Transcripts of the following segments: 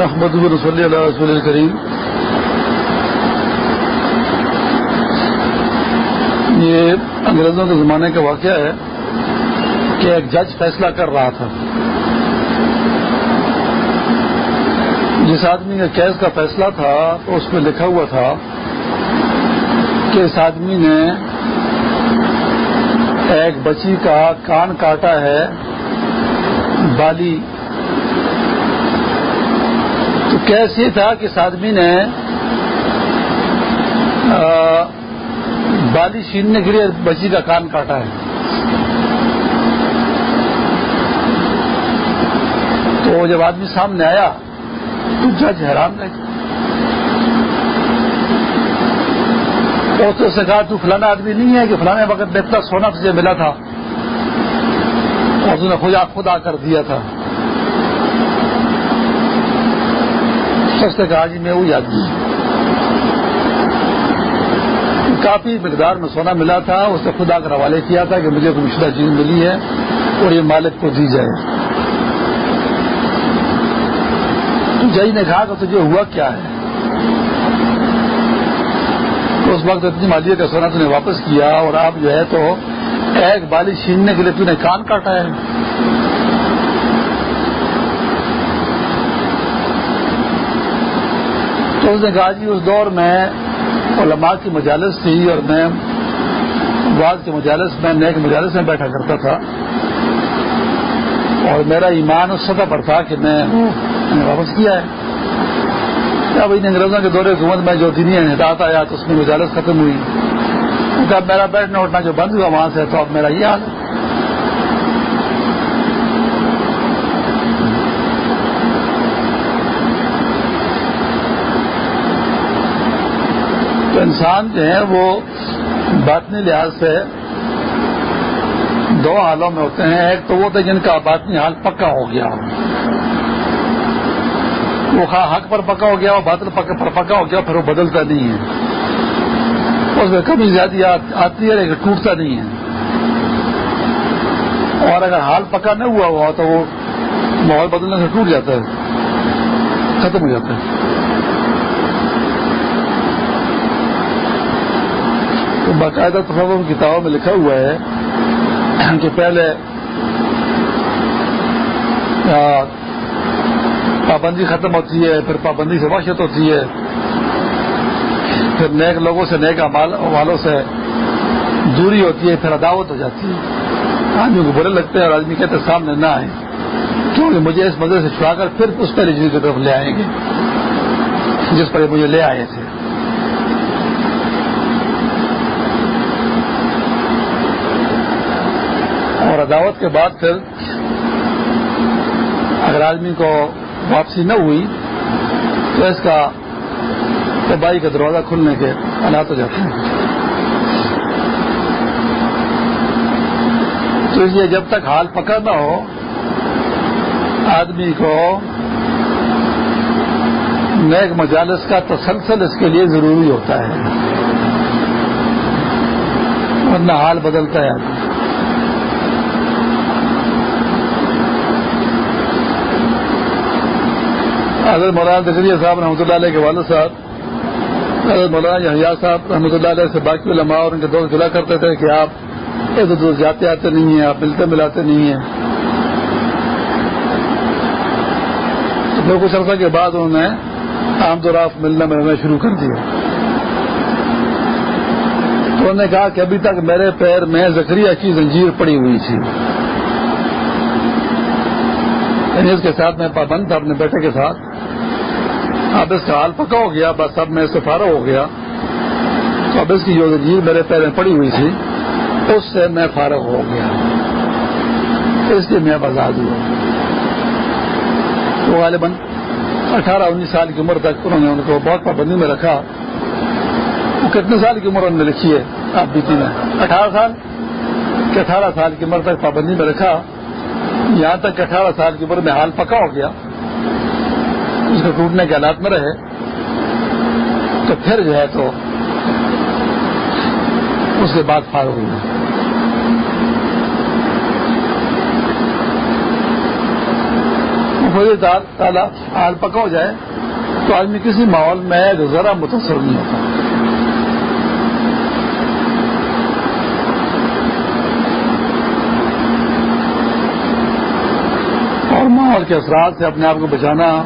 محمد رسول اللہ رسول الکریم یہ انگریزوں کے زمانے کا واقعہ ہے کہ ایک جج فیصلہ کر رہا تھا۔ جس آدمی کا کیس کا فیصلہ تھا تو اس میں لکھا ہوا تھا کہ اس آدمی نے ایک بچی کا کان کاٹا ہے، بالی تو کیسے تھا کہ اس آدمی نے بالی چھیننے کے لیے بچی کا کان کاٹا ہے۔ تو جب آدمی سامنے آیا، تو جج حیران رہے۔ اس سے کہا، تو فلانا آدمی نہیں ہے کہ فلانے وقت میں اتنا سونا تجھے ملا تھا۔ اور اس نے خدا خدا کر دیا تھا۔ سچ سے کہا جی میں وہی آدمی کافی مقدار میں سونا ملا تھا، اس نے خدا کر حوالے کیا تھا کہ مجھے کوئی مشدہ چیز ملی ہے اور یہ مالک کو دی جائے۔ جج نے کہا کہ تجھے ہوا کیا ہے؟ تو اس وقت اتنی مالیہ کا سونا تھی واپس کیا اور آپ جو ہے تو ایک بالی چھیننے کے لیے تو نے کان کاٹا ہے۔ تو اس نے کہا جی اس دور میں علماء کی مجالس تھی اور میں بعض کے مجالس، میں نیک مجالس میں بیٹھا کرتا تھا۔ اور میرا ایمان اس سطح پر تھا کہ میں نے واپس کیا ہے۔ اب ان انگریزوں کے دورے حکومت میں جو دینی ہدایت آیا، تو اس میں مجالس ختم ہوئی۔ میرا بیٹھنا اٹھنا جو بند ہوا وہاں سے، تو اب میرا یہ حال ہے۔ تو انسان جو ہے وہ باطنی لحاظ سے دو حالوں میں ہوتے ہیں۔ ایک تو وہ تھے جن کا باطنی حال پکا ہو گیا۔ وہ حق پر پکا ہو گیا، وہ باطل پر پکا ہو گیا، پھر وہ بدلتا نہیں ہے۔ اس میں کمی زیادہ آتی ہے، لیکن ٹوٹتا نہیں ہے۔ اور اگر حال پکا نہ ہوا ہوا تو وہ ماحول بدلنے سے ٹوٹ جاتا ہے، ختم ہو جاتا ہے تو باقاعدہ تصور کتابوں میں لکھا ہوا ہے کہ پہلے پابندی ختم ہوتی ہے، پھر پابندی سے وحشت ہوتی ہے، پھر نیک لوگوں سے نیک والوں سے دوری ہوتی ہے، پھر عداوت ہو جاتی ہے۔ آدمی کو برے لگتے ہیں اور آدمی کہتے سامنے نہ آئے کیونکہ مجھے اس مزے سے چھڑا کر پھر اس پہلے چیز کی طرف لے آئیں گے، جس پر مجھے لے آئے تھے۔ اور عداوت کے بعد پھر اگر آدمی کو واپسی نہ ہوئی تو اس کا تباہی کا دروازہ کھلنے کے حالات ہو جاتے ہیں۔ تو اس لیے جب تک حال پکڑ نہ ہو، آدمی کو نیک مجالس کا تسلسل اس کے لیے ضروری ہوتا ہے۔ ورنہ حال بدلتا ہے۔ حضرت مولانا دکریہ صاحب رحمۃ اللہ علیہ کے والد صاحب، حضرت مولانا یحییٰ صاحب رحمۃ اللہ علیہ سے باقی علماء اور ان کے دوست گلا کرتے تھے کہ آپ ادھر ادھر جاتے آتے نہیں ہیں، آپ ملتے ملاتے نہیں ہیں۔ تو کچھ عرصہ کے بعد انہوں نے عام طور آپ ملنا ملنا شروع کر دیا۔ تو انہوں نے کہا کہ ابھی تک میرے پیر میں زکریہ کی زنجیر پڑی ہوئی تھی۔ یعنی اس کے ساتھ میں پابند تھا اپنے بیٹے کے ساتھ۔ اب اس کا حال پکا ہو گیا، بس اب میں سے فارغ ہو گیا۔ تو اب اس کی جو زنجیر میرے پیر میں پڑی ہوئی تھی، اس سے میں فارغ ہو گیا۔ اس لیے میں آزاد ہوا۔ تو غالباً اٹھارہ، انیس سال کی عمر تک انہوں نے ان کو بہت پابندی میں رکھا۔ وہ کتنے سال کی عمر انہوں نے لکھی ہے؟ آپ بیتی میں اٹھارہ سال کہ اٹھارہ سال کی عمر تک پابندی میں رکھا۔ یہاں تک اٹھارہ سال کی عمر میں حال پکا ہو گیا۔ اس کو ٹوٹنے کے حالات میں رہے، تو پھر جو ہے تو اس کے بعد فارغ ہوئی۔ تعالیٰ حال پکا ہو جائے، تو آدمی کسی ماحول میں ذرا متاثر نہیں ہوتا۔ اور ماحول کے اثرات سے اپنے آپ کو بچانا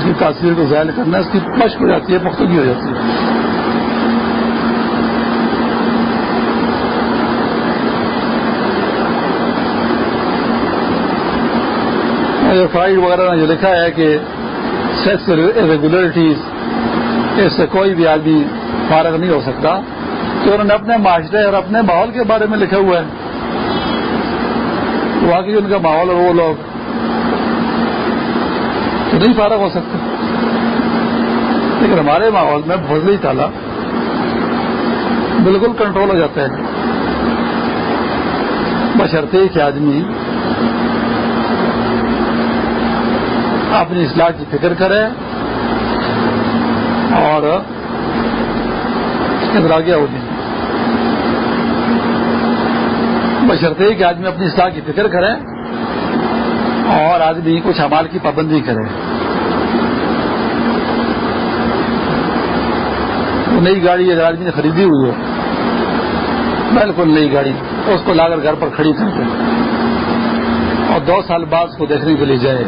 اس کی تاثیر کو ظاہر کرنا، اس کی مشق ہو جاتی ہے، پختگی ہو جاتی ہے۔ فرائڈ وغیرہ نے جو لکھا ہے کہ سیکس ریگولرٹیز اس سے کوئی بھی آدمی فارغ نہیں ہو سکتا۔ تو انہوں نے اپنے معاشرے اور اپنے ماحول کے بارے میں لکھا ہوا ہے۔ واقعی ان کا ماحول اور وہ لوگ تو نہیں فارغ ہو سکتے۔ لیکن ہمارے ماحول میں بزلی تالا بالکل کنٹرول ہو جاتا ہے بشرتے کہ آدمی اپنی اصلاح کی فکر کرے اور گیا ہو جائے بشرتے کہ آدمی اپنی اصلاح کی فکر کرے اور آدمی کچھ امال کی پابندی کرے۔ نئی گاڑی اگر آدمی نے خریدی ہوئی ہو، بالکل نئی گاڑی، اس کو لا کر گھر پر کھڑی کر اور دو سال بعد اس کو دیکھنے کے لیے جائے۔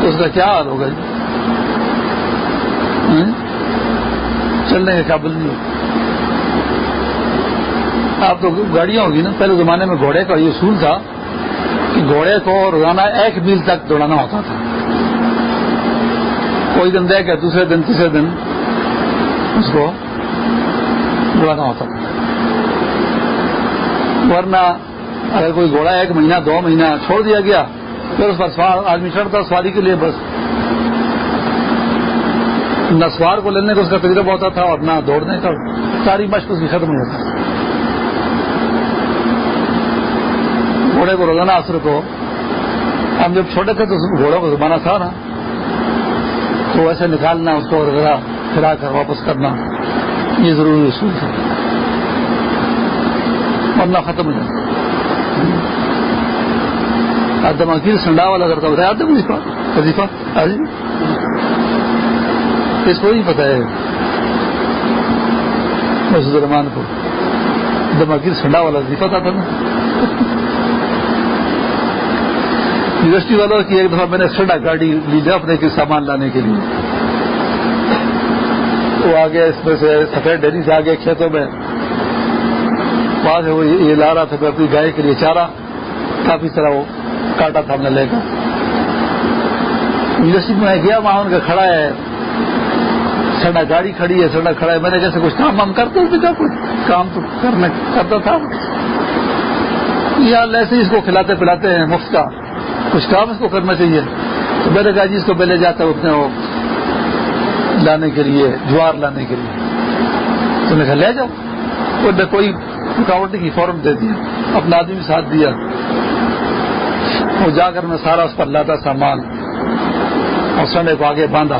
تو اس کا کیا حال ہوگا جی؟ چلنے کے قابل نہیں۔ آپ تو گاڑیاں ہوگی نا، پہلے زمانے میں گھوڑے کا یہ اصول تھا گھوڑے کو روزانہ ایک میل تک دوڑانا ہوتا تھا۔ کوئی دن دے کے دوسرے دن، تیسرے دن اس کو دوڑانا ہوتا تھا۔ ورنہ اگر کوئی گھوڑا ایک مہینہ، دو مہینہ چھوڑ دیا گیا، پھر اس پر آدمی چڑھتا، سواری کے لیے بس۔ نہ سوار کو لینے کا اس کا تجربہ ہوتا تھا اور نہ دوڑنے کا۔ ساری مشق اس کی ختم ہو جاتا گھوڑے کو روزانہ اثر کو ہم جب چھوٹے تھے تو گھوڑوں کو زمانہ تھا نا۔ تو ایسے نکالنا، اس کو پھرا کر واپس کرنا، یہ ضروری اصول تھا ورنہ ختم ہو جاتا۔ دماغی سنڈا والا کرتا بتایا آپ وظیفہ اس کو نہیں پتا ہے۔ مسجد الرحمان کو دماغی سنڈا والا وظیفہ تھا نا۔ یونیورسٹی والوں کی ایک دفعہ میں نے سنڈا گاڑی لی جا اپنے کے سامان لانے کے لیے۔ وہ آگے اس میں سے سفید ڈیری سے آگے کھیتوں میں۔ بعد وہ یہ لا رہا تھا اپنی گائے کے لیے چارہ۔ کافی طرح وہ کاٹا تھا ہم نے لے کر۔ یونیورسٹی میں گیا، وہاں ان کا کھڑا ہے۔ سڑا گاڑی کھڑی ہے سڑا کھڑا ہے۔ میں نے جیسے کچھ کام ہم کرتے تھے کچھ کام تو کرنے کرتا تھا۔ یا ایسے اس کو کھلاتے پلاتے ہیں مفت کا۔ کچھ کام اس کو کرنا چاہیے۔ تو میں نے کہا جی اس کو پہلے جاتا اپنے وہ لانے کے لیے، جوار لانے کے لیے۔ تو نے کہا، لے جاؤ۔ کوئی رکاوٹ کی فارم دے دیا۔ اپنا آدمی ساتھ دیا۔ وہ جا کر میں سارا اس پر لاتا سامان۔ اور سنڈے کو آگے باندھا۔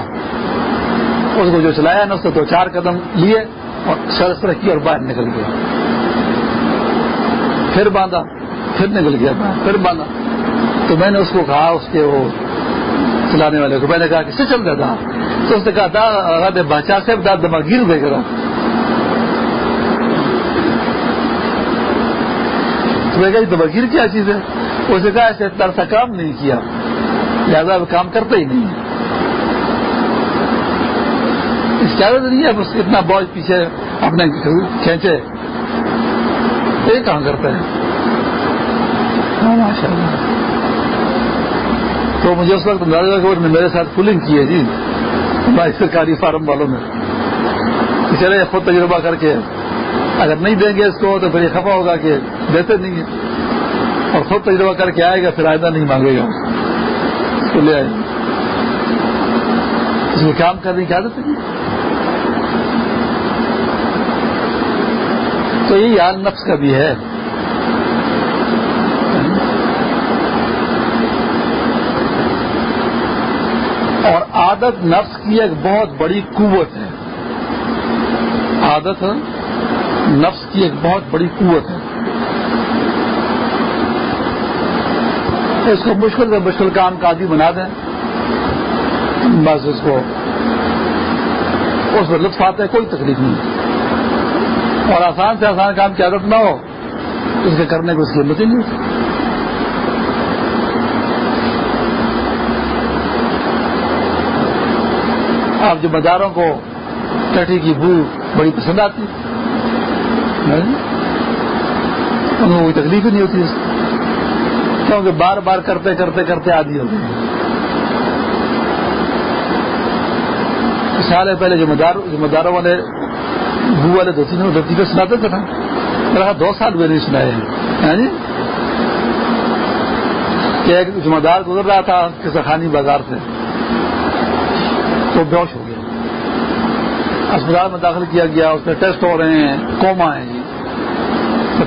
اس کو جو چلایا نا، اس کو دو چار قدم لیے اور سرس رکھی اور باہر نکل گیا۔ پھر باندھا، پھر نکل گیا۔ پھر باندھا۔ تو میں نے اس کو کہا، اس کے وہ چلانے والے کو، میں نے کہا کس سے چل رہا تھا تو اس نے کہا، دا بچا سے داد دماغ گر دے گا دماغیر کیا چیز ہے؟ اسے کہا، ایسے اتنا کام نہیں کیا۔ لہٰذا کام کرتا ہی نہیں۔ اس نہیں ہے بس اتنا بوجھ پیچھے اپنے کھینچے۔ یہ کہاں کرتا ہے؟ ہاں، ماشاء اللہ تو مجھے اس وقت اندازہ نے میرے ساتھ کولنگ کی ہے جی۔ ہماری سرکاری فارم والوں نے چلے خود تجربہ کر کے اگر نہیں دیں گے اس کو، تو پھر یہ خفا ہوگا کہ دیتے نہیں ہیں۔ اور خود تجربہ کر کے آئے گا، پھر آئندہ نہیں مانگے گا۔ اس کو لے آئے۔ اس میں کام کرنے کی عادت ہے تو یہی حال نفس کا بھی ہے اور عادت نفس کی ایک بہت بڑی قوت ہے۔ عادت نفس کی ایک بہت بڑی قوت ہے۔ اس کو مشکل سے مشکل کام کا عادی بنا دیں۔ بس اس کو اس میں لطف آتا ہے کوئی تکلیف نہیں۔ اور آسان سے آسان کام کی عادت نہ ہو، اس کے کرنے کو اس کی ہمت ہی نہیں۔ ہوتی آپ ذمہ داروں کو ٹٹی کی بو بڑی پسند آتی ان کو کوئی تکلیف ہی نہیں ہوتی اس کیونکہ بار بار کرتے کرتے کرتے آدھی ہو گئی سال پہلے ذمہ دار ذمہ داروں والے بو والے دو تین دو تین سناتے تھے نا۔ دو سال میں نہیں سنائے ہیں۔ ہاں جی؟ کہ ایک ذمہ دار گزر رہا تھا کسی خانی بازار سے۔ تو بیوش ہو گیا۔ اسپتال میں داخل کیا گیا، اس میں ٹیسٹ ہو رہے ہیں، کوما ہے جی۔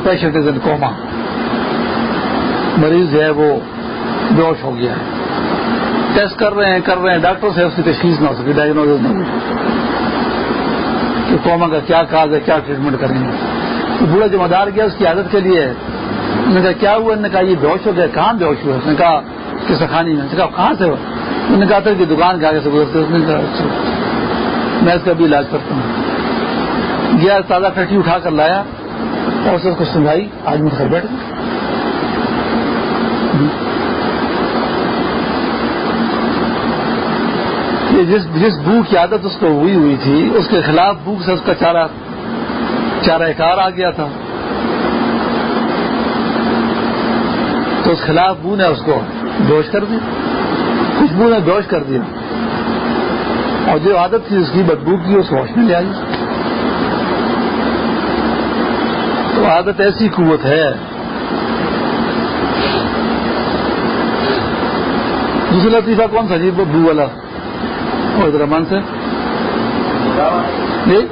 پیشنٹ از ان کوما مریض ہے وہ بیوش ہو گیا۔ ہے ٹیسٹ کر رہے ہیں، کر رہے ہیں۔ ڈاکٹر سے اس کی تشخیص نہ ہو سکی ڈائگنوز نہ ہو کہ کوما کا کیا کاز ہے، کیا ٹریٹمنٹ کریں گے۔ بوڑھا ذمہ دار گیا، اس کی عادت کے لیے نے کہا، کیا ہوا؟ نے کہا، یہ بیوش ہو گیا، کہاں بیوش ہوا؟ اس نے کہا کہ سکھانی میں کہا، کہاں سے انہوں نے کہا تھا کہ دکان کے آگے سے گزرتے اس نے کہا اچھا۔ میں اس کا بھی علاج کرتا ہوں۔ گیا تازہ ٹٹی اٹھا کر لایا اور اسے اس کو سنگائی آج مجھ گھر بیٹھ گئی جس جس بو کی عادت اس کو ہوئی ہوئی تھی، اس کے خلاف بو سے اس کا چارہ چارہ کار آ گیا تھا۔ تو اس خلاف بو نے اس کو دوش کر دیا۔ خوشبو نے دوش کر دیا۔ اور جو عادت تھی، اس کی بدبو کی، اس ہوش میں لے آئی۔ تو عادت ایسی قوت ہے۔ دوسرا لطیفہ کون سا؟ جی بو والا۔ رحمان سے۔ جی؟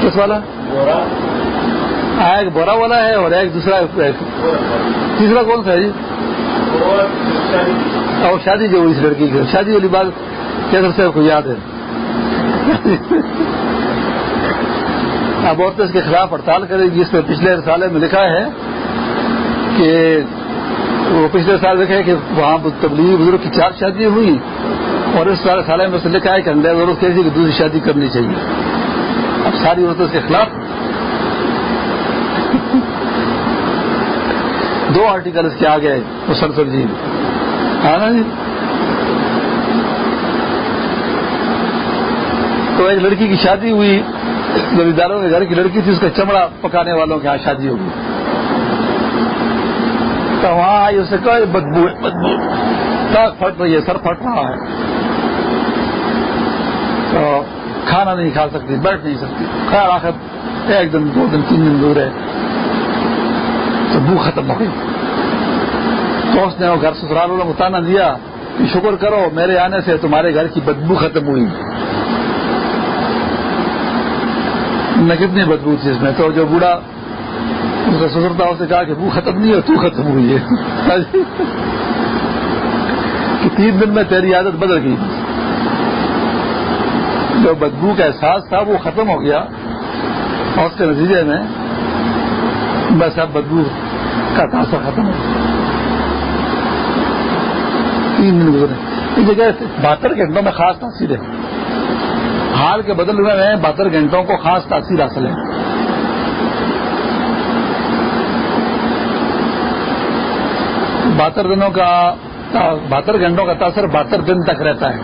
کس والا؟ ایک بورا والا ہے اور ایک دوسرا تیسرا کون سا ہے؟ جی؟ اور شادی جو اس لڑکی کی. شادی والی بات کیسر سے کو یاد ہے. اب عورتیں اس کے خلاف ہڑتال کرے گی. اس میں پچھلے سالے میں لکھا ہے کہ وہ پچھلے سال لکھا ہے کہ وہاں تبلیغی بزرگ کی چار شادی ہوئی اور اس سارے سالے میں سے لکھا ہے کہ انگریز عورت کہتی کہ دوسری شادی کرنی چاہیے. اب ساری عورتوں کے خلاف دو آرٹیکل اس کے آگے مسلسل جی۔ ہے نا جی؟ تو ایک لڑکی کی شادی ہوئی، زمینداروں کے گھر کی لڑکی تھی، اس کا چمڑا پکانے والوں کے یہاں شادی ہوگی۔ تو وہاں آئی، اسے کہ بدبو ہے، بدبو پھٹ رہی ہے، سر پھٹ رہا ہے۔ تو کھانا نہیں کھا سکتی، بیٹھ نہیں سکتی۔ خیر، آخر ایک دن، دو دن، تین دن دور ہے تو بو ختم ہو گئی۔ تو اس نے وہ گھر سسرال والوں کو تانا دیا کہ شکر کرو میرے آنے سے تمہارے گھر کی بدبو ختم ہوئی۔ نہ کتنی بدبو تھی اس میں؟ تو جو بوڑھا اس کا سسرتا اسے کہا کہ بو ختم نہیں ہو تو ختم ہوئی ہے۔ کہ تین دن میں تیری عادت بدل گئی۔ جو بدبو کا احساس تھا وہ ختم ہو گیا۔ اور اس کے نتیجے میں بس اب بدبو کا تاثر ختم ہو تین دن گزرے۔ اس جگہ بہتر گھنٹوں میں خاص تاثیر ہے۔ حال کے بدل ہوئے میں بہتر گھنٹوں کو خاص تاثیر حاصل ہے۔ بہتر دنوں کا بہتر گھنٹوں کا تاثر بہتر دن تک رہتا ہے۔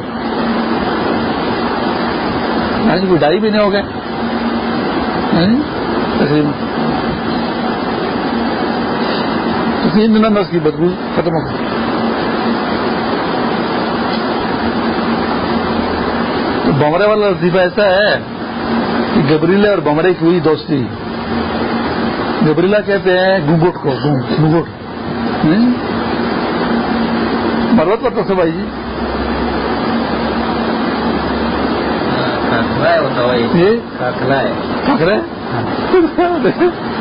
یعنی کوئی ڈائی بھی نہیں ہو گئے تقریباً۔ تین دنوں میں اس کی بدبو ختم ہو گئی۔ تو بمرے والا لطیفہ ایسا ہے کہ گبریلے اور بمرے کی ہوئی دوستی۔ گبریلا کہتے ہیں گنگٹ کو گنگٹ مروت پر تو بھائی جی۔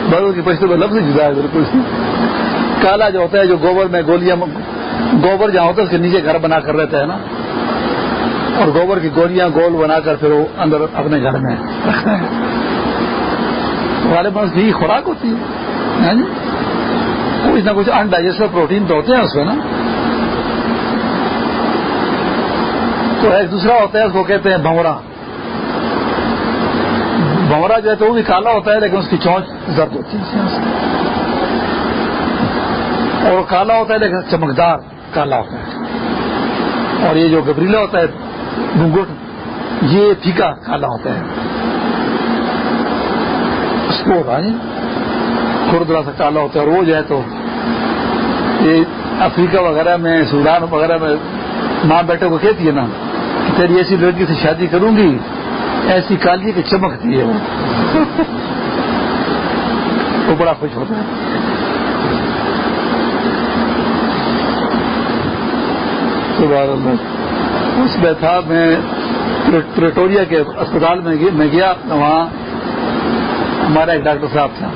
بدل کی پشتوں میں لفظ جدا ہے بالکل۔ کالا جو ہوتا ہے، جو گوبر میں گولیاں گوبر جہاں ہوتا ہے، اس کے نیچے گھر بنا کر رہتا ہے نا۔ اور گوبر کی گولیاں گول بنا کر پھر وہ اندر اپنے گھر میں رکھتے ہیں۔ والے پاس یہی خوراک ہوتی ہے۔ ہاں جی؟ کچھ نہ کچھ انڈائجسٹ پروٹین تو ہوتے ہیں اس میں نا۔ تو ایک دوسرا ہوتا ہے، اس کو کہتے ہیں بھورا بھورا جو ہے تو وہ بھی کالا ہوتا ہے، لیکن اس کی چونچ زرد ہوتی ہے۔ اور کالا ہوتا ہے لیکن چمکدار کالا ہوتا ہے۔ اور یہ جو گبریلا ہوتا ہے گنگٹ یہ پھیکا کالا ہوتا ہے۔ اس کو ہوتا ہے خوردرا سا کالا ہوتا ہے اور وہ جو ہے تو یہ افریقہ وغیرہ میں سودان وغیرہ میں ماں بیٹے کو کہتی ہے نا کہ تیری ایسی لڑکی سے شادی کروں گی ایسی کالی کی چمکتی ہے وہ بڑا خوش ہوتا ہے۔ اس میں تھا میں پریٹوریا کے اسپتال میں گیا وہاں ہمارا ایک ڈاکٹر صاحب تھا۔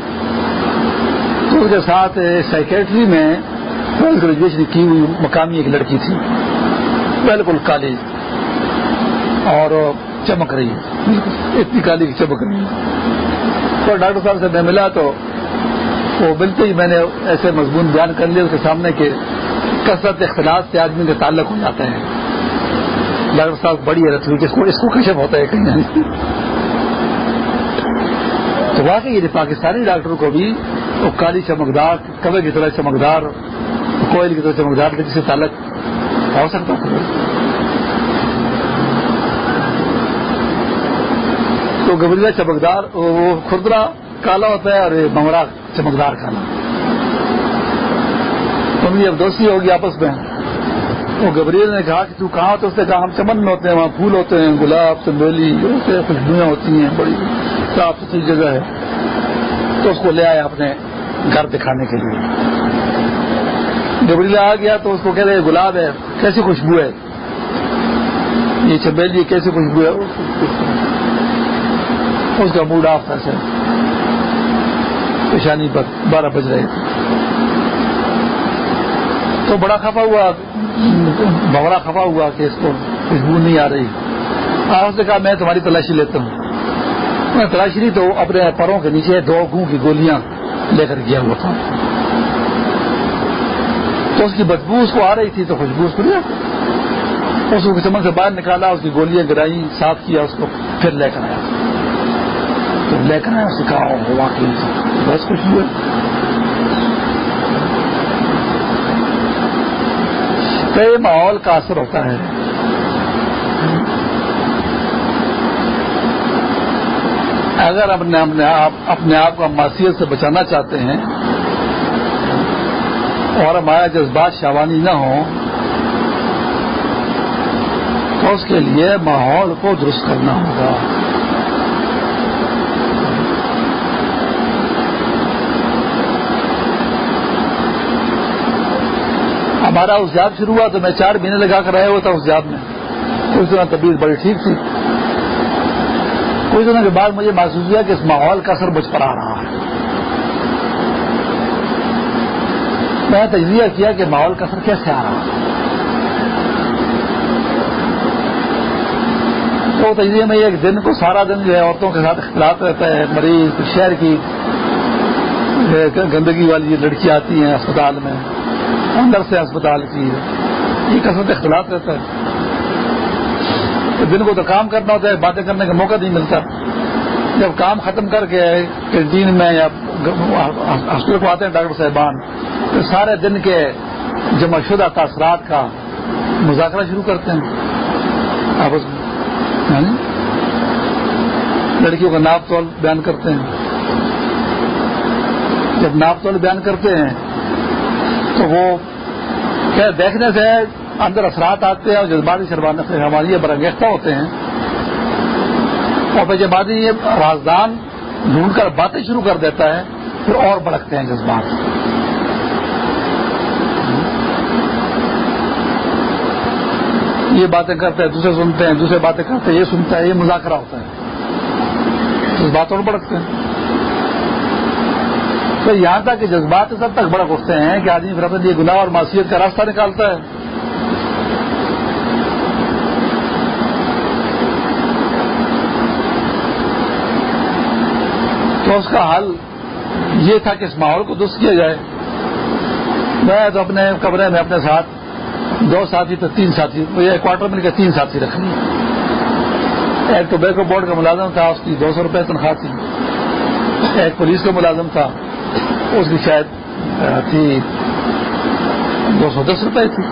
تو اس کے ساتھ سائکیٹری میں پوسٹ گریجویشن کی ہوئی، مقامی ایک لڑکی تھی۔ بالکل کالی۔ اور چمک رہی ہے۔ اتنی کالی کی چمک رہی ہے۔ ڈاکٹر صاحب سے میں ملا تو وہ ملتے ہی میں نے ایسے مضمون بیان کر لیا اس کے سامنے کہ کثرت اختلاف سے آدمی کا تعلق ہو جاتا ہے۔ ڈاکٹر صاحب، بڑی حیرت ہوئی کہ اس کو کشپ ہوتا ہے؟ کہیں تو واقعی یہ پاکستانی ڈاکٹر کو بھی وہ کالی چمکدار کبے کی طرح چمکدار، کوئل کی طرح چمکدار کسی سے تعلق ہو سکتا تھا تو گبریلا چمکدار، وہ خردرا کالا ہوتا ہے اور بمرا چمکدار کالا۔ ان اب دوستی ہوگی آپس میں۔ وہ گبریل نے کہا کہ تو کہاں؟ تو اس نے کہا، ہم چمن میں ہوتے ہیں، وہاں پھول ہوتے ہیں، گلاب، چندولی خوشبویاں ہوتی ہیں، بڑی صاف ستھری جگہ ہے۔ تو اس کو لے آئے اپنے گھر دکھانے کے لیے۔ گبریلا آ گیا تو اس کو کہہ رہے، گلاب ہے، کیسی خوشبو ہے؟ یہ چبیلی کیسی خوشبو ہے؟ اس کا موڈ آف تھا سر پیشانی پر بارہ بج رہے تھے۔ تو بڑا خفا ہوا، بڑا خفا ہوا کہ اس کو خوشبو نہیں آ رہی۔ آپ نے کہا، میں تمہاری تلاشی لیتا ہوں۔ میں تلاشی نہیں تو اپنے پروں کے نیچے دو گوں کی گولیاں لے کر گیا ہوا تھا۔ تو اس کی بدبو اس کو آ رہی تھی تو خوشبو اس کو لیا۔ اس کو چمن سے باہر نکالا، اس کی گولیاں گرائی صاف کیا، اس کو پھر لے کر آیا۔ تو لے کر آیا، اس نے کہا ہوا کہ بس خوشبو ہے۔ کئی ماحول کا اثر ہوتا ہے۔ اگر اپنے اپنے آپ اپنے آپ کو معصیت سے بچانا چاہتے ہیں اور ہمارا جذبات شوانی نہ ہو تو اس کے لیے ماحول کو درست کرنا ہوگا۔ ہمارا اس یاد شروع ہوا تو میں چار مہینے لگا کر آیا ہوا تھا اس یاد میں۔ اس طرح طبیعت بڑی ٹھیک تھی۔ کچھ دنوں کے بعد مجھے محسوس ہوا کہ اس ماحول کا اثر مجھ پر آ رہا ہے۔ میں نے تجزیہ کیا کہ ماحول کا اثر کیسے آ رہا ہے۔ تو تجزیے میں ایک دن کو سارا دن جو ہے عورتوں کے ساتھ اختلاف رہتا ہے، مریض، شہر کی، گندگی والی لڑکی آتی ہیں اسپتال میں۔ اندر سے اسپتال کی یہ قسمت اختلاف رہتا ہے۔ دن کو تو کام کرنا ہوتا ہے، باتیں کرنے کا موقع نہیں ملتا۔ جب کام ختم کر کے کینٹین میں یا ہاسپٹل کو آتے ہیں ڈاکٹر صاحبان، تو سارے دن کے جمع شدہ تاثرات کا مذاکرہ شروع کرتے ہیں۔ آپس میں یعنی لڑکیوں کا ناپ تول بیان کرتے ہیں۔ جب ناپ تول بیان کرتے ہیں تو وہ دیکھنے سے اندر اثرات آتے ہیں اور جذباتی شربانے سے یہ برنگیختہ ہوتے ہیں۔ اور پھر جب آدمی یہ رازدان ڈھونڈ کر باتیں شروع کر دیتا ہے، پھر اور بڑکتے ہیں جذبات۔ یہ باتیں کرتے ہیں، دوسرے سنتے ہیں، دوسرے باتیں کرتے ہیں، یہ سنتا ہے، یہ مذاکرہ ہوتا ہے۔ جذبات اور بڑکتے ہیں۔ تو یہاں تک کہ جذبات سب تک بڑک اٹھتے ہیں کہ آدمی پھر اپنے یہ گناہ اور معصیت کا راستہ نکالتا ہے۔ تو اس کا حل یہ تھا کہ اس ماحول کو درست کیا جائے۔ میں تو اپنے کمرے میں اپنے ساتھ دو ساتھی تو تین ساتھی مجھے کوارٹر مل کے تین ساتھی رکھنی۔ ایک تو بیکو بورڈ کا ملازم تھا، اس کی دو سو روپئے تنخواہ تھی۔ ایک پولیس کا ملازم تھا۔ اس کی شاید تھی دو سو دس روپئے تھی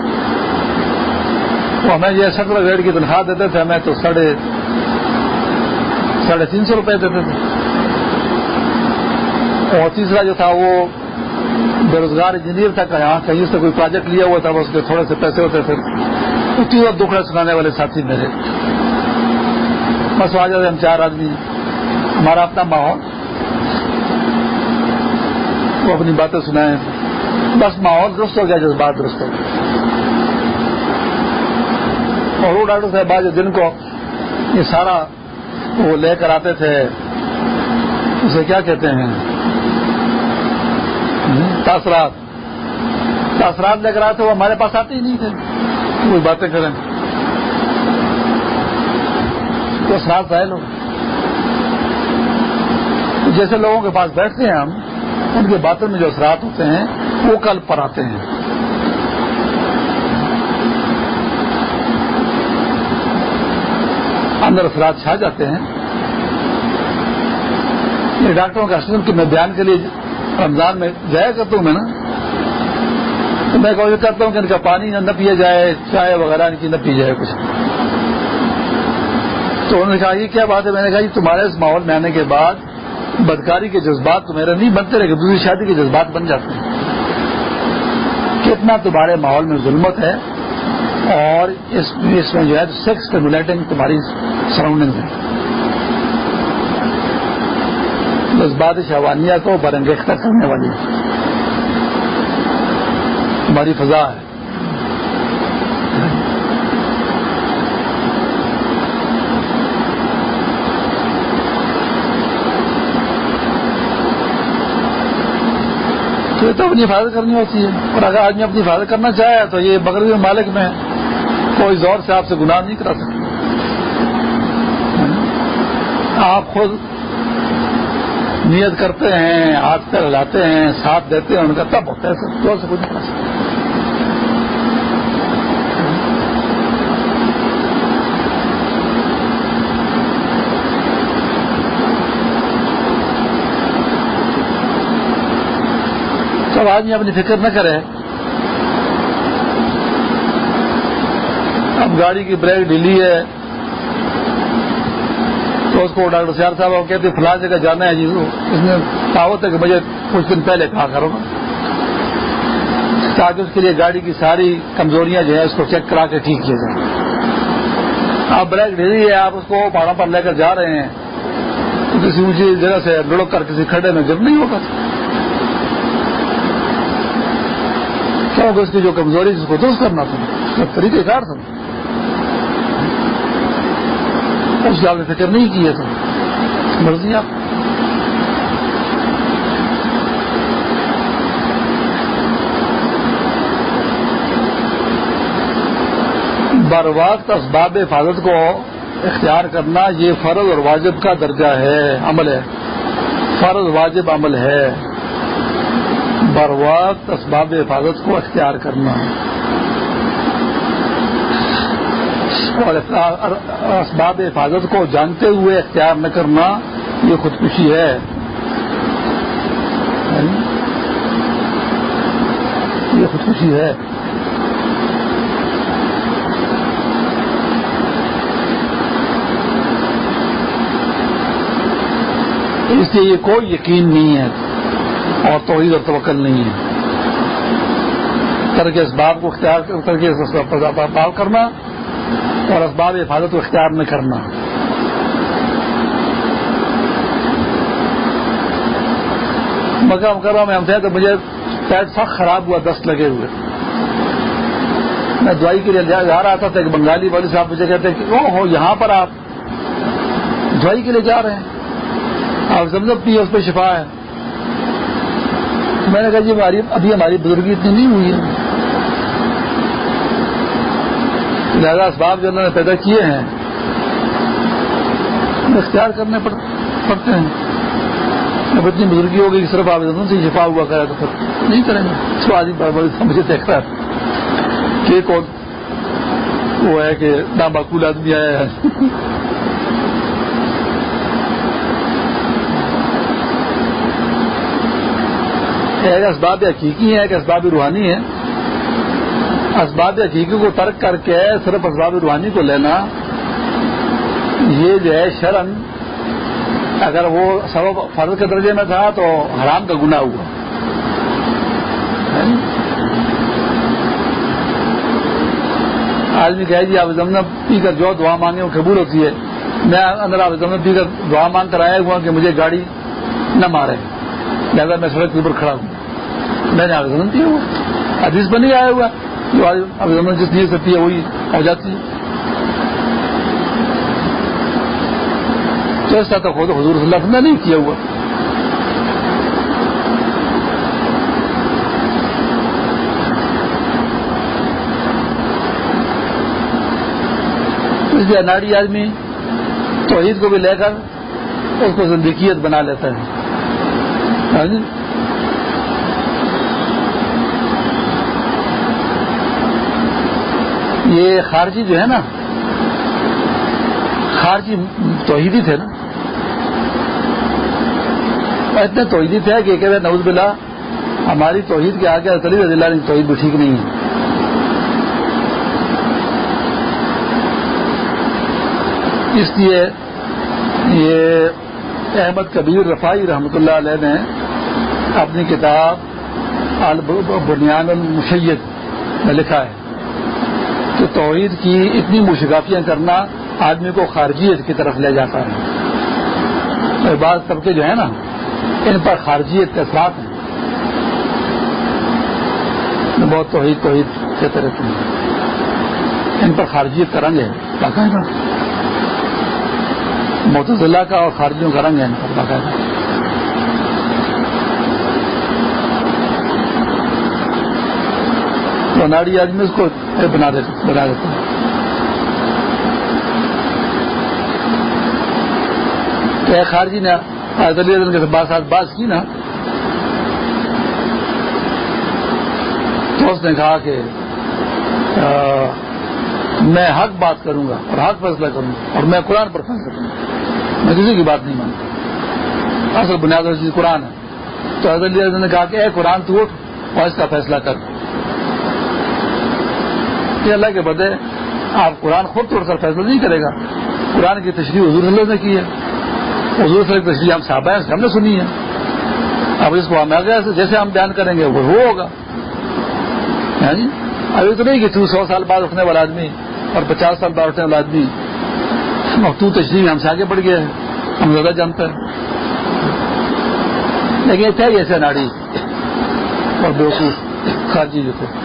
وہ ہمیں یہ سترہ گریڈ کی تنخواہ دیتے تھے، ہمیں تو ساڑھے ساڑھے تین سو روپئے دیتے تھے۔ اور تیسرا جو تھا، وہ بے روزگار انجینئر تھا یہاں کہیں سے کوئی پروجیکٹ لیا ہوا تھا اس کے تھوڑے سے پیسے ہوتے تھے۔ اسی وقت دکھڑے سنانے والے ساتھی میرے۔ بس آ جاتے ہم چار آدمی۔ ہمارا اپنا ماحول۔ وہ اپنی باتیں سنائیں۔ بس ماحول درست ہو گیا، جذبات درست ہو گیا اور وہ ڈاکٹر صاحب آج دن کو یہ سارا وہ لے کر آتے تھے۔ اسے کیا کہتے ہیں؟ تاثرات۔ تاثرات لے کر آتے وہ ہمارے پاس آتے ہی نہیں تھے۔ کوئی باتیں کریں۔ تو اثرات ظاہر ہو۔ جیسے لوگوں کے پاس بیٹھتے ہیں ہم ان کے باتوں میں جو اثرات ہوتے ہیں، وہ کل پر آتے ہیں۔ اندر اثرات چھا جاتے ہیں۔ یہ ڈاکٹروں کا اسٹوڈنٹ کہ میں بیان کے لیے رمضان میں جایا کرتا ہوں میں نا، تو میں کوشش کرتا ہوں کہ ان کا پانی نہ پیا جائے، چائے وغیرہ ان کی نہ پی جائے کچھ۔ تو انہوں نے کہا، یہ کیا بات ہے؟ میں نے کہا، یہ تمہارے اس ماحول میں آنے کے بعد بدکاری کے جذبات تو میرے نہیں بنتے رہے دوسری شادی کے جذبات بن جاتے ہیں۔ کتنا تمہارے ماحول میں ظلمت ہے اور اس میں جو ہے سیکس اسٹیمولیٹنگ تمہاری سراؤنڈنگ ہے جذبات شوانیہ کو برنگیختہ کرنے والی۔ ہماری فضا ہے۔ تو یہ تو اپنی حفاظت کرنی ہوتی ہے۔ اور اگر آدمی اپنی حفاظت کرنا چاہے تو یہ بغیر مالک میں کوئی زور سے آپ سے گناہ نہیں کرا سکتا۔ آپ خود نیت کرتے ہیں، ہاتھ پہ ہلاتے ہیں، ساتھ دیتے ہیں، ان کا تب ہوتا ہے زور سے کچھ نہیں کرا سکتے اب آدمی اپنی فکر نہ کرے۔ اب گاڑی کی بریک ڈھیلی ہے۔ تو اس کو ڈاکٹر سیار صاحب وہ کہتے فلاں جگہ جانا ہے جی۔ اس نے کہاوت ہے کہ مجھے کچھ دن پہلے کہا کرو نا۔ تاکہ اس کے لیے گاڑی کی ساری کمزوریاں جو ہیں اس کو چیک کرا کے ٹھیک کیا جائے آپ بریک ڈھیلی ہے، آپ اس کو پہاڑوں پر لے کر جا رہے ہیں۔ تو کسی اونچی جگہ سے لڑک کر کسی کھڈے میں گر نہیں ہوگا۔ کیونکہ اس کی جو کمزوری اس کو درست کرنا تھا طریقہ کار تھا۔ اس کی آپ نے فکر نہیں کی ہے تو۔ مرضی آپ۔ بر وقت اسباب حفاظت کو اختیار کرنا یہ فرض اور واجب کا درجہ ہے، عمل ہے۔ فرض واجب عمل ہے۔ بر اسباب حفاظت کو اختیار کرنا۔ اور اسباب حفاظت کو جانتے ہوئے اختیار نہ کرنا یہ خودکشی ہے۔ یہ خودکشی ہے۔ اس لیے یہ کوئی یقین نہیں ہے۔ اور توحید اور توکل نہیں ہے۔ ترک اسباب کو اختیار ترک اسباب کرنا اور اسباب حفاظت کو اختیار نہ کرنا۔ مکہ مکرمہ میں ہم تھے تو مجھے پیٹ سخت خراب ہوا، دست لگے ہوئے۔ میں دوائی کے لیے جا رہا تھا تو ایک بنگالی والی صاحب مجھے کہتے کہ او ہو یہاں پر آپ دوائی کے لیے جا رہے ہیں۔ آپ زمزم پی اس پہ شفا ہے۔ میں نے کہا جی ہماری ابھی ہماری بزرگی اتنی نہیں ہوئی ہے۔ لہذا اسباب جو انہوں نے پیدا کیے ہیں اختیار کرنے پڑتے ہیں۔ اب اتنی بزرگی ہوگی کہ صرف آپ سے شفا ہوا کرے تو پھر نہیں کریں گے۔ تو آدمی مجھے دیکھ رہا ہے۔ کہ کون وہ ہے کہ نامعقول آدمی آیا ہے۔ اسباب حقیقی ہے ایک اسباب روحانی ہے اسباب حقیقی کو ترک کر کے صرف اسباب روحانی کو لینا، یہ جو ہے شرم اگر وہ سبب فرض کے درجے میں تھا تو حرام کا گناہ ہوا۔ آدمی کہے جی آپ زمین پی کر جو دعا مانگے وہ قبول ہوتی ہے۔ میں اندر آپ زمین پی کر دعا مانگ کر آیا ہوا کہ مجھے گاڑی نہ مارے۔ لہٰذا میں سڑک کے اوپر کھڑا ہوں۔ میں نے آپ زمین پیا ہوا۔ حدیث بنی آیا ہوا۔ جو اب زمین جس نیت سے ہے وہی ہو جاتی ہے۔ تو ایسا تو خود حضور صلی اللہ علیہ وسلم نے نہیں کیا ہوا۔ اس لیے اناڑی آدمی توحید کو بھی لے کر اس کو زندگیت بنا لیتا ہے۔ ہاں جی؟ یہ خارجی جو ہے نا، خارجی توحیدی تھے نا اتنے توحیدی تھے کہ کہ نوز بلا ہماری توحید کے آگے رضی اللہ توحید بھی ٹھیک نہیں ہے اس لیے یہ احمد کبیر رفائی رحمۃ اللہ علیہ نے اپنی کتاب بنیان المشید میں لکھا ہے۔ کہ توحید کی اتنی مشغافیاں کرنا آدمی کو خارجیت کی طرف لے جاتا ہے۔ اور بعض طبقے جو ہیں نا، ان پر خارجیت کے اثرات ہیں۔ بہت توحید توحید کہتے رہتے ہیں ان پر خارجیت کا رنگ ہے۔ باقاعدہ۔ متضلہ کا اور خارجیوں کا رنگ ہے ان پر باقاعدہ۔ تو آدمی اس کو بنا دیتا بنا دیتا ہے کہ خارجی نے کے بعد ساتھ بات کی نا؟ تو اس نے کہا کہ میں حق بات کروں گا اور حق فیصلہ کروں گا اور میں قرآن پر فیصلہ کروں گا۔ میں کسی کی بات نہیں مانتا۔ اصل بنیاد قرآن ہے۔ تو حضرت نے کہا کہ، اے قرآن تو اٹھ اور اس کا فیصلہ کر۔ کہ اللہ کے بدے آپ قرآن خود توڑ کر فیصلہ نہیں کرے گا۔ قرآن کی تشریح حضور اللہ نے کی ہے۔ حضور صلی تشریح ہم صحابہ ہیں ہم نے سنی ہے۔ اب اس کو ہم آگے جیسے ہم بیان کریں گے، وہ ہوگا۔ ہاں جی؟ ابھی تو نہیں کہ تو سو سال بعد اٹھنے والا آدمی اور پچاس سال بعد اٹھنے والا آدمی۔ تو تشریح ہم سے آگے بڑھ گیا ہے، ہم زیادہ جانتے ہیں۔ لیکن یہ تھے ایسے ناڑی اور بیوقوف خارجی جو تھے۔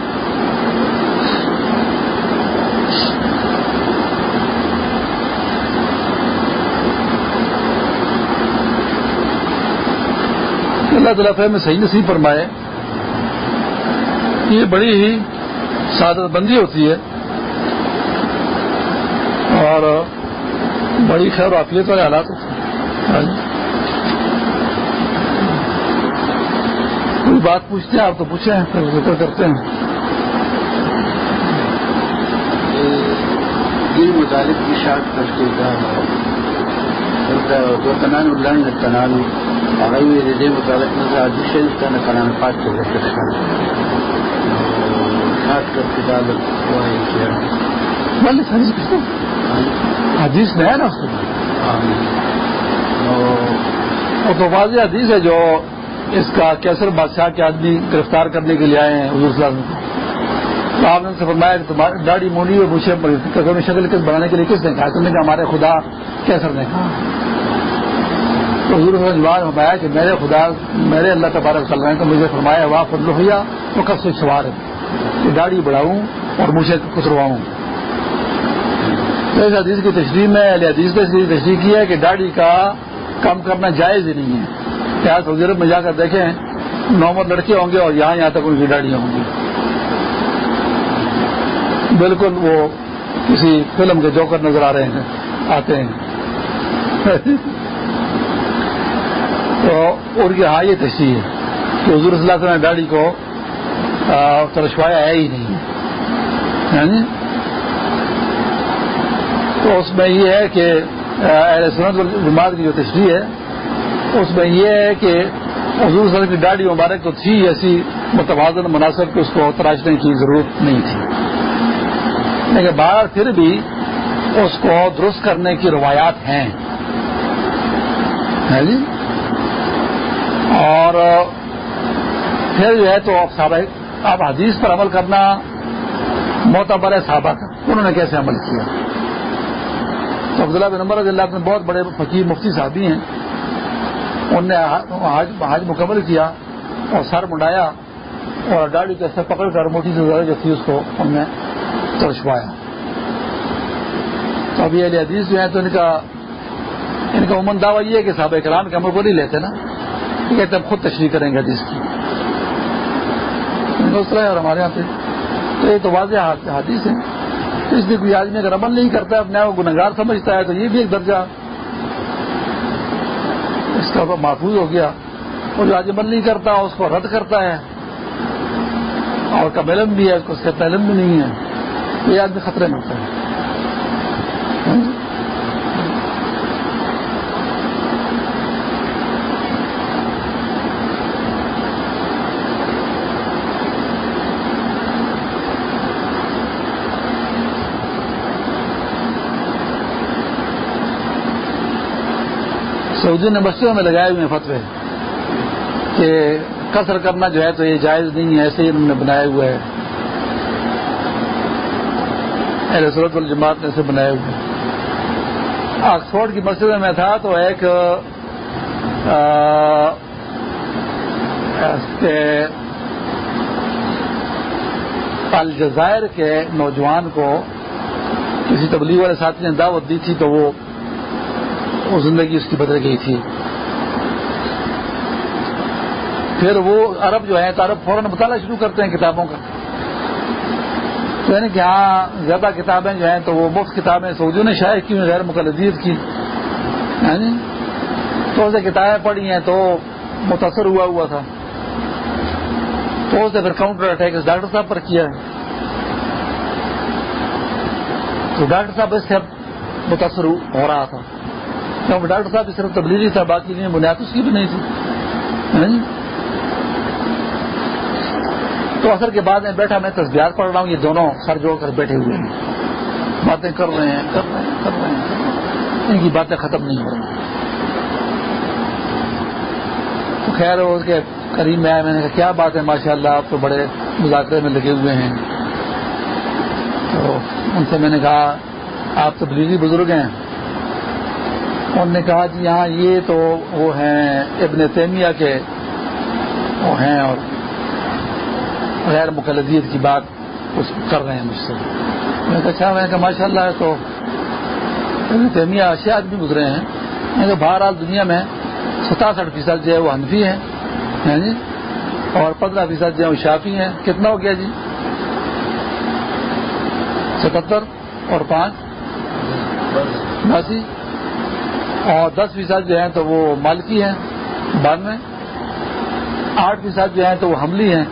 اللہ تعالیٰ فہم صحیح نصیب فرمائے۔ یہ بڑی ہی سعادت بندی ہوتی ہے۔ اور بڑی خیر واقعیت والے حالات ہوتے ہیں۔ ہاں جی۔ کوئی بات پوچھتے ہیں، آپ تو پوچھیں، پھر ذکر کرتے ہیں۔ مطالب کی شاخ کرتے تنان اللہ تنان هغه د دې مطابق نه راځي چې کلام پات کې خاص کر کتاب وایي چې بل حدیث حدیث اور تو واضح حدیث ہے جو اس کا کیسر بادشاہ کے آدمی گرفتار کرنے کے لیے آئے ہیں حضور صلی اللہ علیہ وسلم تو آپ نے فرمایا کہ تمہاری داڑھی مونی اور مجھے شکل کس بنانے کے لیے کس نے کہا؟ تم نے کہا ہمارے خدا کیسر نے کہا۔ تو حضور جواب فرمایا کہ میرے خدا، میرے اللہ تبارک چل رہے ہیں تو مجھے فرمایا، واہ، فضل ہویا تو کب سے سوار ہے۔ کہ داڑھی بڑھاؤں اور مجھے کترواؤں۔ اس حدیث کی تشریح میں حدیث نے تشریح کی ہے کہ داڑھی کا کم کرنا جائز ہی نہیں ہے۔ کیا سعودی عرب میں جا کر دیکھیں نارمل لڑکے ہوں گے اور یہاں یہاں تک ان کی داڑیاں ہوں گی۔ بالکل وہ کسی فلم کے جوکر نظر آ رہے ہیں، آتے ہیں۔ ان کی ہاں یہ تشریح ہے کہ حضور صلی اللہ علیہ وسلم نے ڈاڑی کو ترشوایا ہے ہی نہیں یعنی؟ تو اس میں یہ ہے کہ اہل سنت جماعت کی جو تشریح ہے، اس میں یہ ہے کہ حضور صلی اللہ علیہ وسلم کی ڈاڑی مبارک تو تھی، ایسی متوازن مناسب کہ اس کو تراشنے کی ضرورت نہیں تھی۔ لیکن باہر پھر بھی اس کو درست کرنے کی روایات ہیں۔ جی اور پھر جو ہے تو آپ حدیث پر عمل کرنا، معتبر ہے صحابہ کا، انہوں نے کیسے عمل کیا؟ تو عبداللہ بن نمبر رضی اللہ نے بہت بڑے فقیر مفتی صحابی ہیں۔ انہوں نے حج مکمل کیا اور سر منڈایا اور ڈاڑی ایسے پکڑ کر موٹی سے زیادہ جو تھی اس کو انہوں نے ترشوایا تو ابھی علی حدیث جو ہے تو ان کا ان کا عموماً دعویٰ یہ ہے کہ صحابہ کرام کے عمل کو نہیں لیتے نا۔ یہ کہتے ہیں خود تشریح کریں گے حدیث کی۔ اس طرح اور ہمارے یہاں پہ۔ تو یہ تو واضح حدیث ہے۔ تو اس لیے کوئی آدمی اگر عمل نہیں کرتا ہے، اپنے آپ کو گنگار سمجھتا ہے، تو یہ بھی ایک درجہ۔ اس کا محفوظ ہو گیا۔ اور جو آج عمل نہیں کرتا، اس کو رد کرتا ہے۔ اور کا علم بھی ہے، اس کا تعلم بھی نہیں ہے۔ یہ آدمی خطرے میں ہوتا ہے۔ ہاں جی؟ سعودی نے بستیوں میں لگائے ہوئے فتوے کہ قصر کرنا جو ہے تو یہ جائز نہیں ہے، ایسے ہی انہوں نے بنایا ہوا ہے اہل صورت الجماعت نے اسے بنائے ہوئے آکسفورڈ کی مسجد میں تھا تو ایک الجزائر کے نوجوان کو کسی تبلیغ والے ساتھی نے دعوت دی تھی تو وہ وہ زندگی اس کی بدل گئی تھی۔ پھر وہ عرب جو ہے تو عرب فوراً مطالعہ شروع کرتے ہیں کتابوں کا۔ یعنی کہ ہاں زیادہ کتابیں جو ہیں تو وہ مفت کتابیں سعودیوں نے شائع کی غیر مقلدیت کی۔ یعنی تو اسے کتابیں پڑھی ہیں تو متاثر ہوا ہوا تھا۔ تو اسے پھر کاؤنٹر اٹیک ڈاکٹر صاحب پر کیا۔ ہے تو ڈاکٹر صاحب اس سے متاثر ہو رہا تھا۔ کیونکہ ڈاکٹر صاحب صرف تبدیلی تھا باقی نہیں، بنیاد اس کی بھی نہیں تھی۔ ہاں جی؟ تو اثر کے بعد میں بیٹھا، میں تصویر پڑھ رہا ہوں، یہ دونوں سر جوڑ کر بیٹھے ہوئے ہیں۔ باتیں کر رہے ہیں، کر رہے ہیں، کر رہے ہیں ان کی باتیں ختم نہیں ہو رہی۔ تو خیر اس کے قریب میں آیا میں نے کہا، کیا بات ہے ماشاء اللہ آپ تو بڑے مذاکرے میں لگے ہوئے ہیں۔ تو ان سے میں نے کہا، آپ تبلیغی بزرگ ہیں۔ انہوں نے کہا جی ہاں یہ تو وہ ہیں ابن تیمیہ کے، وہ ہیں اور غیر مقلدیت کی بات کچھ کر رہے ہیں مجھ سے۔ میں کہا اچھا میں کہا ماشاء اللہ ہے تو ابن تیمیہ ایسے آدمی گزرے ہیں۔ میں کہا بہرحال دنیا میں ستاسٹھ فیصد جو ہے وہ حنفی ہیں جی؟ اور پندرہ فیصد جو ہے وہ شافی ہیں۔ کتنا ہو گیا جی؟ ستہتر اور پانچ؟ باسی اور دس فیصد جو ہیں تو وہ مالکی ہیں بانوے آٹھ فیصد جو ہیں تو وہ حملی ہیں۔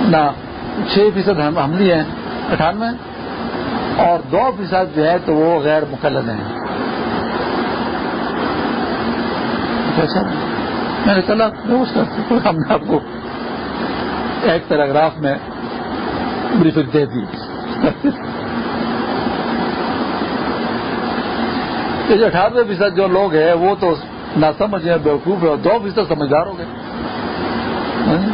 نہ، چھ فیصد حملی ہیں، اٹھانوے۔ اور دو فیصد جو ہے تو وہ غیر مقلد ہیں۔ اچھا، میں نے چلا ہم نے آپ کو ایک پیراگراف میں بریفنگ دے دی۔ جو اٹھانوے فیصد جو لوگ ہیں وہ تو نہ سمجھ ہیں، بیوقوف ہے اور دو فیصد سمجھدار ہو گئے۔ ہاں جی؟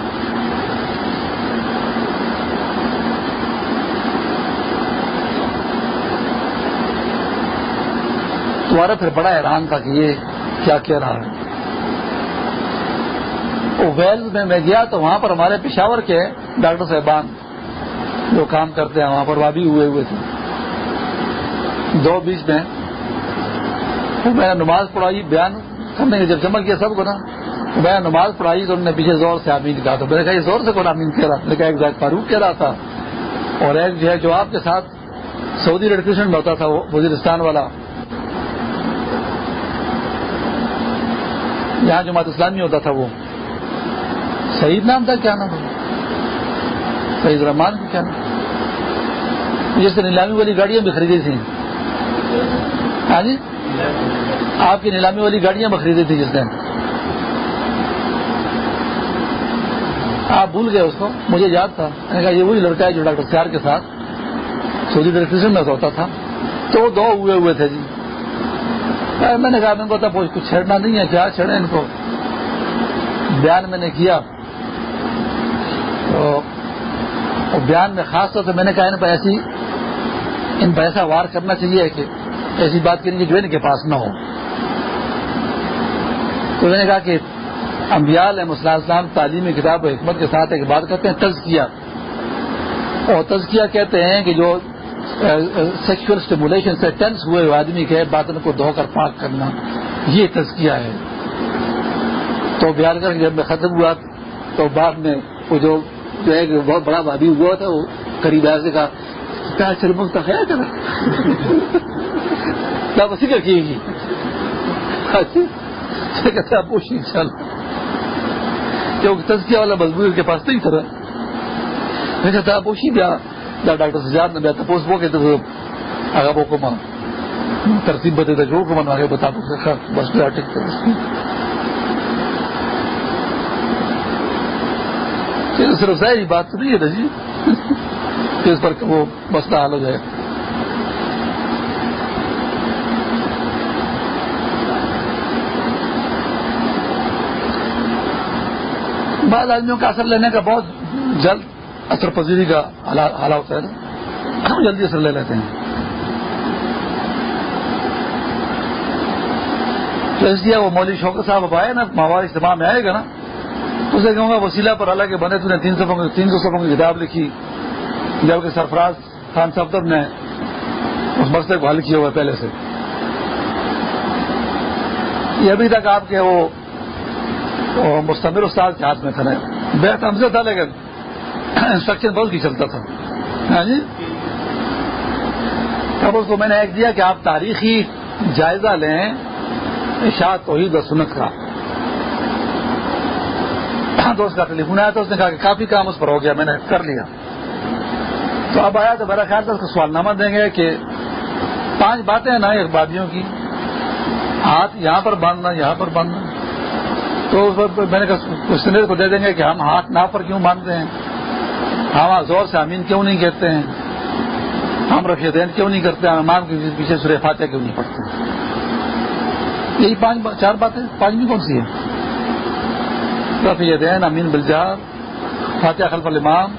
تمہارا پھر بڑا حیران تھا کہ یہ کیا کہہ رہا ہے۔ ویلز میں میں گیا تو وہاں پر ہمارے پشاور کے ڈاکٹر صاحبان جو کام کرتے ہیں، وہاں پر وہ بھی ہوئے ہوئے تھے۔ دو بیچ میں میں نے نماز پڑھائی، بیان کرنے کے جب جمع کیا سب کو نا، تو میں نے نماز پڑھائی، تو انہوں نے پیچھے زور سے آمین کہا تو میں نے کہا، یہ زور سے کون آمین کہہ رہا؟ لیکن ایک زائد فاروق کہہ رہا تھا۔ اور ایک جو ہے، جو آپ کے ساتھ سعودی ریڈیکیشن میں ہوتا تھا، وہ وزیرستان والا۔ یہاں جماعت اسلامی ہوتا تھا وہ۔ شہید نام تھا، کیا نام شہید رحمان کیا نام؟ جس نے نیلامی والی گاڑیاں بھی خریدی تھیں۔ ہاں جی؟ آپ کی نیلامی والی گاڑیاں بھی خریدی تھی جس نے آپ بھول گئے اس کو۔ مجھے یاد تھا۔ میں نے کہا، یہ وہی لڑکا ہے جو ڈاکٹر سیار کے ساتھ سعودی ڈائریکٹریشن میں ہوتا تھا۔ تو وہ دو ہوئے ہوئے تھے جی۔ میں نے کہا، میں کو کچھ چھیڑنا نہیں ہے؟ کیا چھیڑے ان کو؟ بیان میں نے کیا۔ تو بیان میں خاص طور سے میں نے کہا، ان پر ایسی ان پر ایسا وار کرنا چاہیے کہ ایسی بات کرنی جو ان کے پاس نہ ہو۔ تو میں نے کہا کہ امبیال اسلام تعلیمی کتاب و حکمت کے ساتھ ایک بات کرتے ہیں، تزکیہ۔ اور تزکیہ کہتے ہیں کہ جو سیکشل اسٹیمولیشن سے ٹینس ہوئے آدمی کے باطن کو دھو کر پاک کرنا، یہ تزکیہ ہے۔ تو بیان کر جب میں ختم ہوا تو بعد میں وہ جو ہے بہت بڑا بادی ہوا تھا، وہ قریب ایسے کا چرمک تک خیال کرا اسی کا کیے گی کہتے آپ پوچھ چل کیونکہ تزکیہ والا مضبوط کے پاس نہیں تھا میں کہتا آپ پوچھی گیا ڈاکٹر سجاد نے تپوس وہ کہتے تھے آگا وہ کو مان ترتیب بتے تھے جو کو من آگے بتا دوں بس ٹک صرف ظاہر بات تو نہیں ہے نا جی اس پر وہ مسئلہ حل ہو جائے بعض آدمیوں کا اثر لینے کا بہت جلد اثر پذیری کا حالہ ہوتا ہے نا۔ ہم جلدی اثر لے لیتے ہیں۔ تو اس لیے وہ مولوی شوکت صاحب اب آئے نا ماہوار اجتماع میں آئے گا نا۔ اسے کہوں گا، وسیلہ پر اللہ کے بنے تو نے تین سو تین سو سفوں کی کتاب لکھی۔ جبکہ سرفراز خان صفدر نے اس مسئلے کو حل کیا ہوا پہلے سے۔ یہ ابھی تک آپ کے وہ مستمر استاد کے ہاتھ میں تھے بیٹھ ہم سے تھا لیکن انسٹرکشن بہت کی چلتا تھا۔ ہاں جی؟ تب اس کو میں نے ایک دیا کہ آپ تاریخی جائزہ لیں۔ اشاعت توحید و سنت کا۔ ہاں، دوست کا ٹیلیفون آیا تو اس نے کہا کہ کافی کام اس پر ہو گیا، میں نے کر لیا۔ تو اب آیا تو میرا خیال تھا، اس کو سوال نامہ دیں گے کہ پانچ باتیں ہیں نا اقبادیوں کی۔ ہاتھ یہاں پر باندھنا، یہاں پر باندھنا۔ تو میں نے کہا کو دے دیں گے کہ ہم ہاتھ نہ پر کیوں باندھتے ہیں؟ ہم زور سے امین کیوں نہیں کہتے ہیں؟ ہم رفیع دین کیوں نہیں کرتے؟ ہیں امام کے پیچھے سورے فاتح کیوں نہیں پڑھتے؟ یہی پانچ چار باتیں پانچویں کون سی ہے رفیع دین امین بلجار فاتح خلف الامام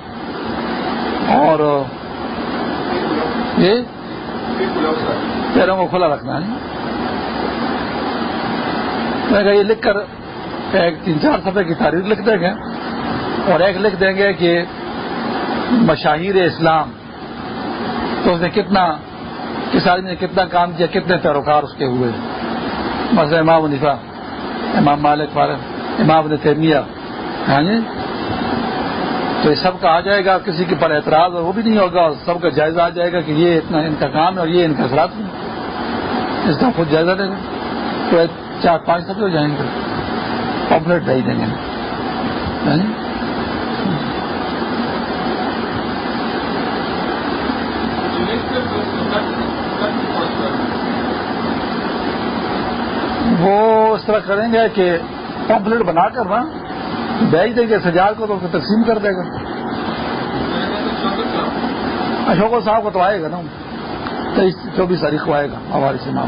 اور یہ پیروں کو کھلا رکھنا ہے۔ میں کہا، یہ لکھ کر ایک تین چار سفے کی تاریخ لکھ دیں گے اور ایک لکھ دیں گے کہ مشاہیر اسلام تو اس نے کتنا، کس آدمی نے کتنا کام کیا، کتنے پیروکار اس کے ہوئے؟ مثلا امام ونیفا امام مالک فارغ، امام نے تیمیہ ہاں جی؟ تو یہ سب کا آ جائے گا، کسی کے پر اعتراض وہ بھی نہیں ہوگا اور سب کا جائزہ آ جائے گا کہ یہ اتنا ان کا کام ہے اور یہ ان کا اثرات اس کا خود جائزہ دے گا تو چار پانچ سب ہو جائیں گے۔ پمپلیٹ بھیج دیں گے وہ اس طرح کریں گے کہ پمپلیٹ بنا کر نا بیچ دیں گے سجاد کو تو تقسیم کر دے گا۔ اشوک صاحب کو تو آئے گا نا۔ تیئیس چوبیس تاریخ کو آئے گا۔ ہمارے سے نام۔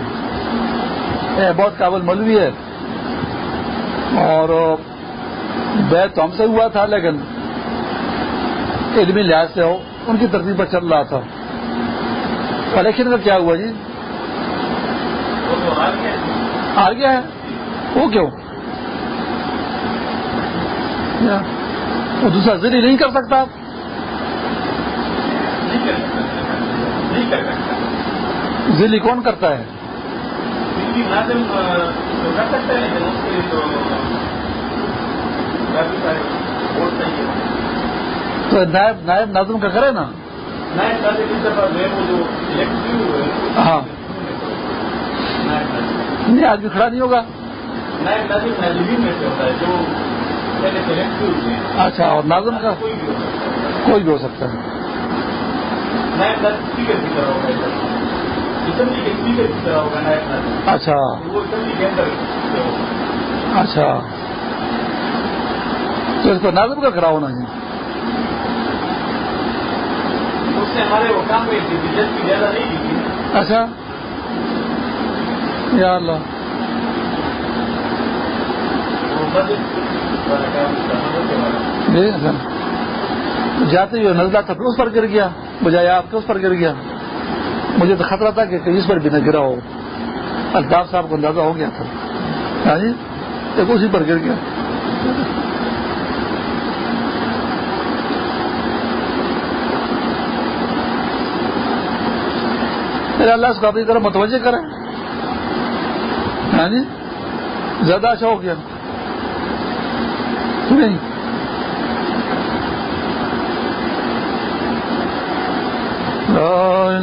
بہت قابل مولوی ہے۔ اور بیت تو ہم سے ہوا تھا، لیکن علمی لحاظ سے ہو، ان کی ترتیب پر چل رہا تھا۔ الیکشن کا کیا ہوا جی؟ ہار گیا ہے۔ وہ کیوں؟ وہ دوسرا ذریعہ نہیں کر سکتا۔ آپ ذیلی کون کرتا ہے؟ تو نائب نائب ناظم کا کرے نا ہاں نہیں آج بھی کھڑا نہیں ہوگا نائب نازمین میں سے ہوتا ہے جو پہلے سلیکٹ ہوئے ہیں اچھا اور ناظم کا کوئی بھی ہوتا ہے بھی ہو سکتا ہے نائب اسپیکر کی طرح ہوگا اسمبلی اچھا۔ اچھا۔ تو اس پر ناظم کا کراؤ نا جی۔ اچھا۔ یا اللہ۔ جی اچھا۔ جاتے ہوئے نزلہ تھا اس پر گر گیا بجائے آپ کے اس پر گر گیا۔ مجھے تو خطرہ تھا کہ کہیں اس پر بھی نہ گرا ہو۔ الطاف صاحب کو اندازہ ہو گیا تھا۔ ہاں جی؟ ایک اسی پر گر گیا۔ اللہ اس کو اپنی طرف متوجہ کرے ہاں جی؟ زیادہ اچھا ہو گیا۔ نہیں۔ لا